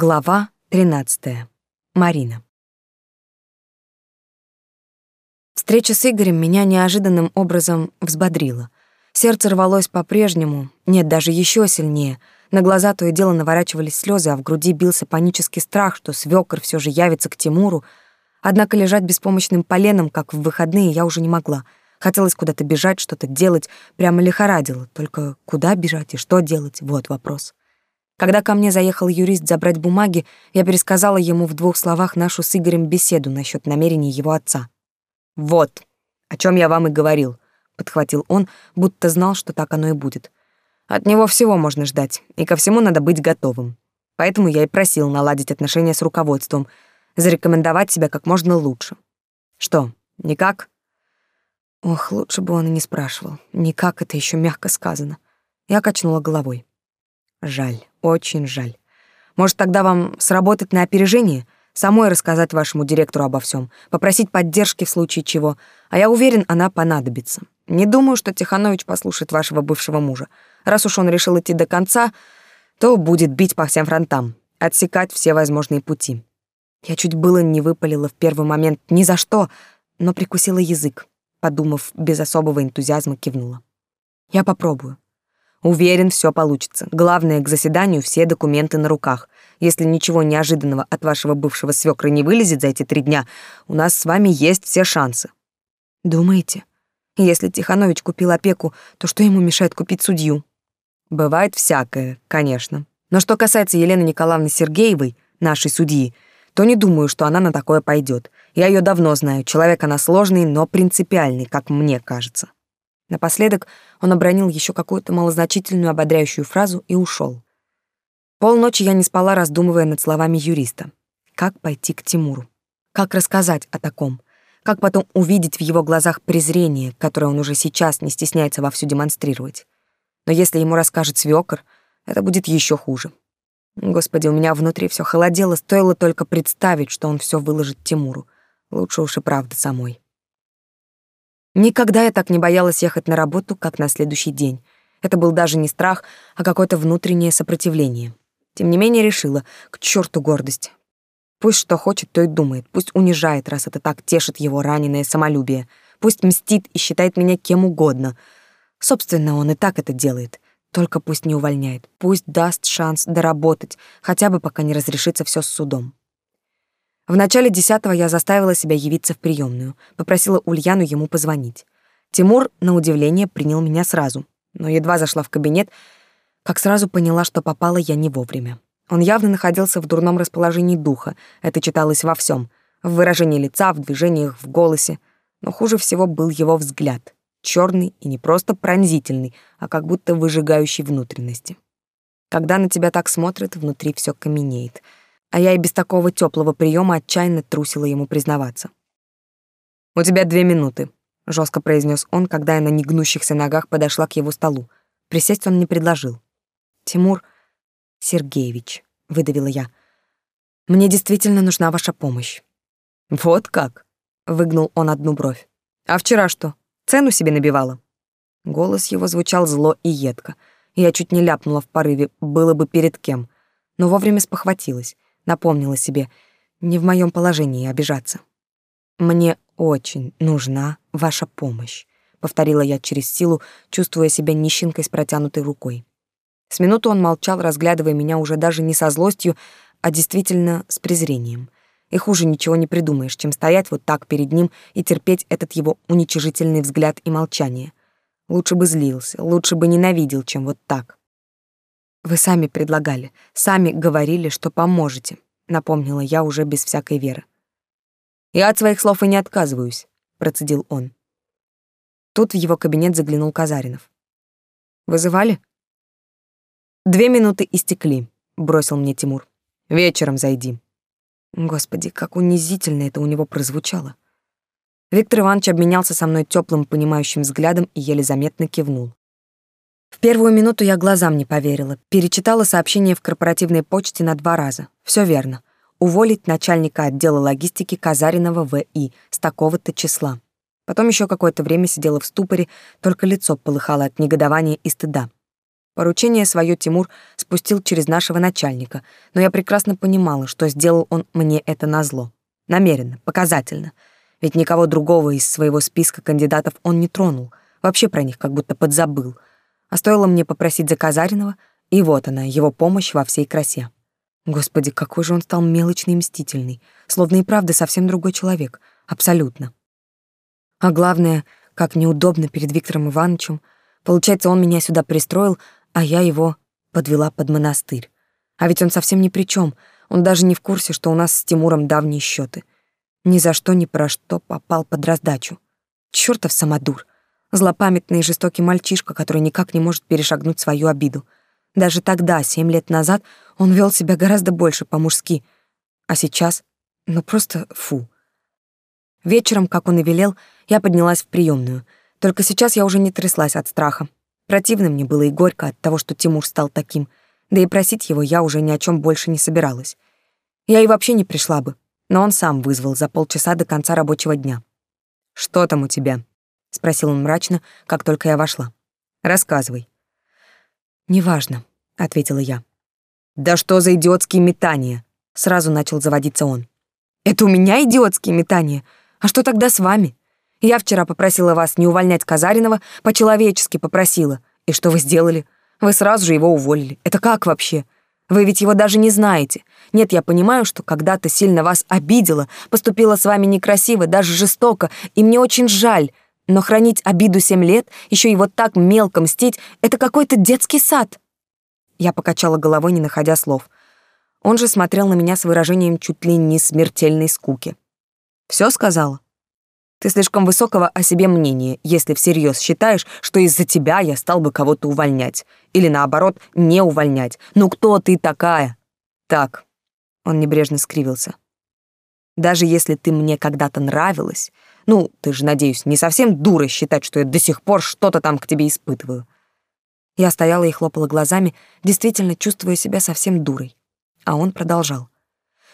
Глава 13. Марина. Встреча с Игорем меня неожиданным образом взбодрила. Сердце рвалось по-прежнему, нет, даже еще сильнее. На глаза то и дело наворачивались слезы, а в груди бился панический страх, что свёкор все же явится к Тимуру. Однако лежать беспомощным поленом, как в выходные, я уже не могла. Хотелось куда-то бежать, что-то делать, прямо лихорадило. Только куда бежать и что делать — вот вопрос. Когда ко мне заехал юрист забрать бумаги, я пересказала ему в двух словах нашу с Игорем беседу насчет намерений его отца. «Вот, о чем я вам и говорил», — подхватил он, будто знал, что так оно и будет. «От него всего можно ждать, и ко всему надо быть готовым. Поэтому я и просил наладить отношения с руководством, зарекомендовать себя как можно лучше. Что, никак?» Ох, лучше бы он и не спрашивал. Никак это еще мягко сказано. Я качнула головой. Жаль, очень жаль. Может, тогда вам сработать на опережение, самой рассказать вашему директору обо всем, попросить поддержки в случае чего, а я уверен, она понадобится. Не думаю, что Тиханович послушает вашего бывшего мужа. Раз уж он решил идти до конца, то будет бить по всем фронтам, отсекать все возможные пути. Я чуть было не выпалила в первый момент ни за что, но прикусила язык, подумав, без особого энтузиазма кивнула. Я попробую. Уверен, все получится. Главное, к заседанию все документы на руках. Если ничего неожиданного от вашего бывшего свекра не вылезет за эти три дня, у нас с вами есть все шансы. Думаете? Если Тиханович купил опеку, то что ему мешает купить судью? Бывает всякое, конечно. Но что касается Елены Николаевны Сергеевой, нашей судьи, то не думаю, что она на такое пойдет. Я ее давно знаю. Человек она сложный, но принципиальный, как мне кажется. Напоследок он обронил еще какую-то малозначительную ободряющую фразу и ушел. Полночи я не спала, раздумывая над словами юриста. Как пойти к Тимуру? Как рассказать о таком? Как потом увидеть в его глазах презрение, которое он уже сейчас не стесняется вовсю демонстрировать? Но если ему расскажет свёкор, это будет еще хуже. Господи, у меня внутри все холодело, стоило только представить, что он все выложит Тимуру. Лучше уж и правда самой. Никогда я так не боялась ехать на работу, как на следующий день. Это был даже не страх, а какое-то внутреннее сопротивление. Тем не менее решила, к черту гордость. Пусть что хочет, то и думает. Пусть унижает, раз это так тешит его раненое самолюбие. Пусть мстит и считает меня кем угодно. Собственно, он и так это делает. Только пусть не увольняет. Пусть даст шанс доработать, хотя бы пока не разрешится все с судом. В начале десятого я заставила себя явиться в приемную, попросила Ульяну ему позвонить. Тимур, на удивление, принял меня сразу, но едва зашла в кабинет, как сразу поняла, что попала я не вовремя. Он явно находился в дурном расположении духа, это читалось во всем, в выражении лица, в движениях, в голосе. Но хуже всего был его взгляд, черный и не просто пронзительный, а как будто выжигающий внутренности. Когда на тебя так смотрят, внутри все каменеет — а я и без такого теплого приема отчаянно трусила ему признаваться. «У тебя две минуты», — жестко произнес он, когда я на негнущихся ногах подошла к его столу. Присесть он не предложил. «Тимур Сергеевич», — выдавила я, — «мне действительно нужна ваша помощь». «Вот как?» — выгнул он одну бровь. «А вчера что, цену себе набивала?» Голос его звучал зло и едко. Я чуть не ляпнула в порыве, было бы перед кем, но вовремя спохватилась напомнила себе, не в моем положении обижаться. Мне очень нужна ваша помощь, повторила я через силу, чувствуя себя нищенкой с протянутой рукой. С минуту он молчал, разглядывая меня уже даже не со злостью, а действительно с презрением. И хуже ничего не придумаешь, чем стоять вот так перед ним и терпеть этот его уничижительный взгляд и молчание. Лучше бы злился, лучше бы ненавидел, чем вот так. Вы сами предлагали, сами говорили, что поможете, напомнила я уже без всякой веры. Я от своих слов и не отказываюсь, процедил он. Тут в его кабинет заглянул Казаринов. Вызывали? Две минуты истекли, бросил мне Тимур. Вечером зайди. Господи, как унизительно это у него прозвучало. Виктор Иванович обменялся со мной теплым, понимающим взглядом и еле заметно кивнул. В первую минуту я глазам не поверила. Перечитала сообщение в корпоративной почте на два раза. Все верно. Уволить начальника отдела логистики Казаринова В.И. с такого-то числа. Потом еще какое-то время сидела в ступоре, только лицо полыхало от негодования и стыда. Поручение свое Тимур спустил через нашего начальника, но я прекрасно понимала, что сделал он мне это назло. Намеренно, показательно. Ведь никого другого из своего списка кандидатов он не тронул, вообще про них как будто подзабыл. А стоило мне попросить за Казаринова, и вот она, его помощь во всей красе. Господи, какой же он стал мелочный и мстительный, словно и правда совсем другой человек, абсолютно. А главное, как неудобно перед Виктором Ивановичем, получается, он меня сюда пристроил, а я его подвела под монастырь. А ведь он совсем ни при чем. Он даже не в курсе, что у нас с Тимуром давние счеты. Ни за что, ни про что попал под раздачу. Чёртов самодур. Злопамятный и жестокий мальчишка, который никак не может перешагнуть свою обиду. Даже тогда, семь лет назад, он вел себя гораздо больше по-мужски. А сейчас, ну просто фу. Вечером, как он и велел, я поднялась в приемную. Только сейчас я уже не тряслась от страха. Противно мне было и горько от того, что Тимур стал таким, да и просить его я уже ни о чем больше не собиралась. Я и вообще не пришла бы, но он сам вызвал за полчаса до конца рабочего дня. «Что там у тебя?» — спросил он мрачно, как только я вошла. «Рассказывай». «Неважно», — ответила я. «Да что за идиотские метания?» — сразу начал заводиться он. «Это у меня идиотские метания? А что тогда с вами?» Я вчера попросила вас не увольнять Казаринова, по-человечески попросила. И что вы сделали? Вы сразу же его уволили. Это как вообще? Вы ведь его даже не знаете. Нет, я понимаю, что когда-то сильно вас обидела, поступила с вами некрасиво, даже жестоко, и мне очень жаль. Но хранить обиду семь лет, еще и вот так мелко мстить, это какой-то детский сад. Я покачала головой, не находя слов. Он же смотрел на меня с выражением чуть ли не смертельной скуки. Все сказала? Ты слишком высокого о себе мнения, если всерьез считаешь, что из-за тебя я стал бы кого-то увольнять. Или наоборот, не увольнять. Ну кто ты такая? Так, он небрежно скривился. Даже если ты мне когда-то нравилась, ну, ты же, надеюсь, не совсем дура считать, что я до сих пор что-то там к тебе испытываю. Я стояла и хлопала глазами, действительно чувствуя себя совсем дурой. А он продолжал.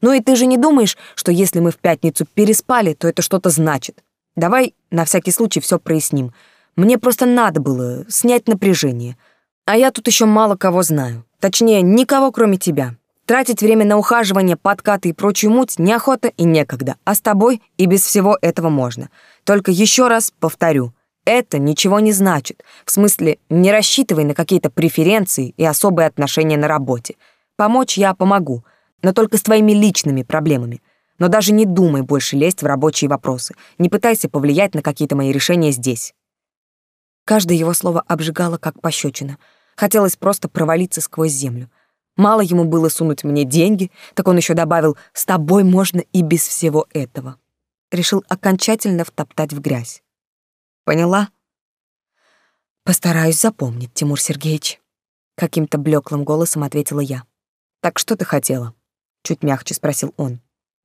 Ну и ты же не думаешь, что если мы в пятницу переспали, то это что-то значит. Давай на всякий случай все проясним. Мне просто надо было снять напряжение. А я тут еще мало кого знаю. Точнее, никого, кроме тебя. Тратить время на ухаживание, подкаты и прочую муть неохота и некогда. А с тобой и без всего этого можно. Только еще раз повторю. Это ничего не значит. В смысле, не рассчитывай на какие-то преференции и особые отношения на работе. Помочь я помогу, но только с твоими личными проблемами. Но даже не думай больше лезть в рабочие вопросы. Не пытайся повлиять на какие-то мои решения здесь. Каждое его слово обжигало, как пощечина. Хотелось просто провалиться сквозь землю. Мало ему было сунуть мне деньги, так он еще добавил «с тобой можно и без всего этого». Решил окончательно втоптать в грязь. Поняла? Постараюсь запомнить, Тимур Сергеевич. Каким-то блеклым голосом ответила я. Так что ты хотела? Чуть мягче спросил он.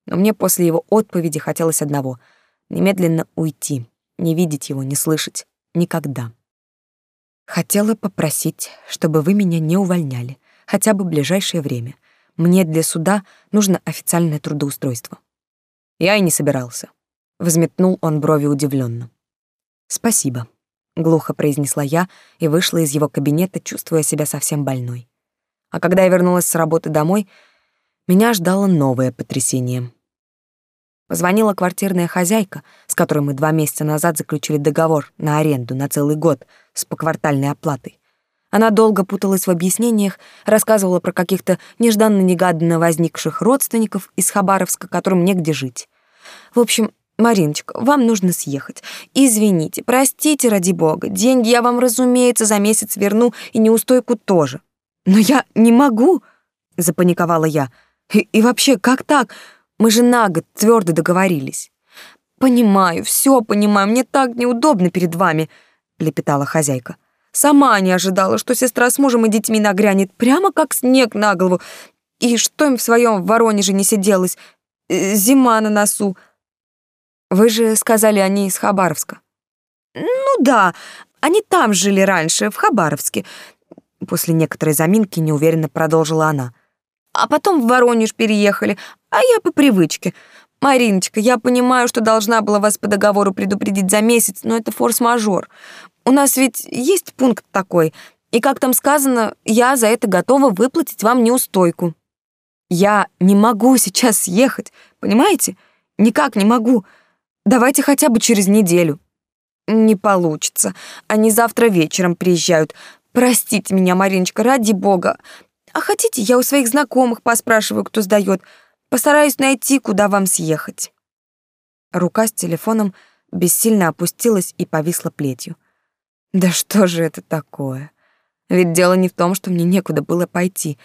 Но мне после его отповеди хотелось одного — немедленно уйти, не видеть его, не слышать. Никогда. Хотела попросить, чтобы вы меня не увольняли, хотя бы ближайшее время. Мне для суда нужно официальное трудоустройство. Я и не собирался. Взметнул он брови удивленно. Спасибо, глухо произнесла я и вышла из его кабинета, чувствуя себя совсем больной. А когда я вернулась с работы домой, меня ждало новое потрясение. Позвонила квартирная хозяйка, с которой мы два месяца назад заключили договор на аренду на целый год с поквартальной оплатой. Она долго путалась в объяснениях, рассказывала про каких-то нежданно-негаданно возникших родственников из Хабаровска, которым негде жить. В общем, Мариночка, вам нужно съехать. Извините, простите, ради бога. Деньги я вам, разумеется, за месяц верну, и неустойку тоже. Но я не могу, запаниковала я. И, и вообще, как так? Мы же на год твердо договорились. Понимаю, все понимаю, мне так неудобно перед вами, лепетала хозяйка. Сама не ожидала, что сестра с мужем и детьми нагрянет прямо как снег на голову. И что им в своем Воронеже не сиделось? Э, зима на носу. Вы же сказали, они из Хабаровска. Ну да, они там жили раньше, в Хабаровске. После некоторой заминки неуверенно продолжила она а потом в Воронеж переехали, а я по привычке. Мариночка, я понимаю, что должна была вас по договору предупредить за месяц, но это форс-мажор. У нас ведь есть пункт такой. И, как там сказано, я за это готова выплатить вам неустойку. Я не могу сейчас съехать, понимаете? Никак не могу. Давайте хотя бы через неделю. Не получится. Они завтра вечером приезжают. Простите меня, Мариночка, ради бога. А хотите, я у своих знакомых поспрашиваю, кто сдаёт. Постараюсь найти, куда вам съехать. Рука с телефоном бессильно опустилась и повисла плетью. Да что же это такое? Ведь дело не в том, что мне некуда было пойти.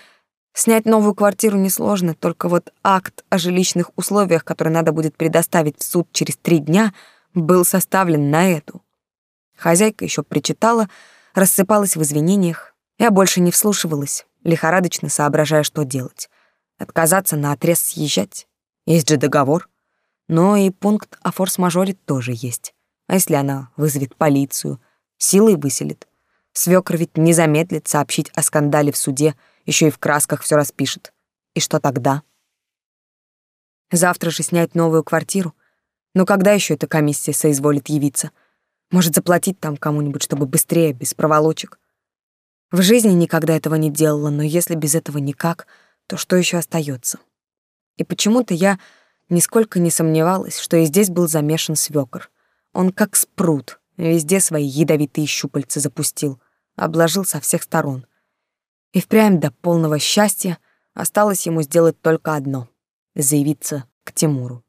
Снять новую квартиру несложно, только вот акт о жилищных условиях, который надо будет предоставить в суд через три дня, был составлен на эту. Хозяйка еще причитала, рассыпалась в извинениях. Я больше не вслушивалась, лихорадочно соображая, что делать. Отказаться на отрез съезжать? Есть же договор. Но и пункт о форс-мажоре тоже есть. А если она вызовет полицию, силой выселит? Свёкр ведь не замедлит сообщить о скандале в суде, еще и в красках все распишет. И что тогда? Завтра же снять новую квартиру. Но когда еще эта комиссия соизволит явиться? Может, заплатить там кому-нибудь, чтобы быстрее, без проволочек? В жизни никогда этого не делала, но если без этого никак, то что еще остается? И почему-то я нисколько не сомневалась, что и здесь был замешан свёкор. Он как спрут, везде свои ядовитые щупальца запустил, обложил со всех сторон. И впрямь до полного счастья осталось ему сделать только одно — заявиться к Тимуру.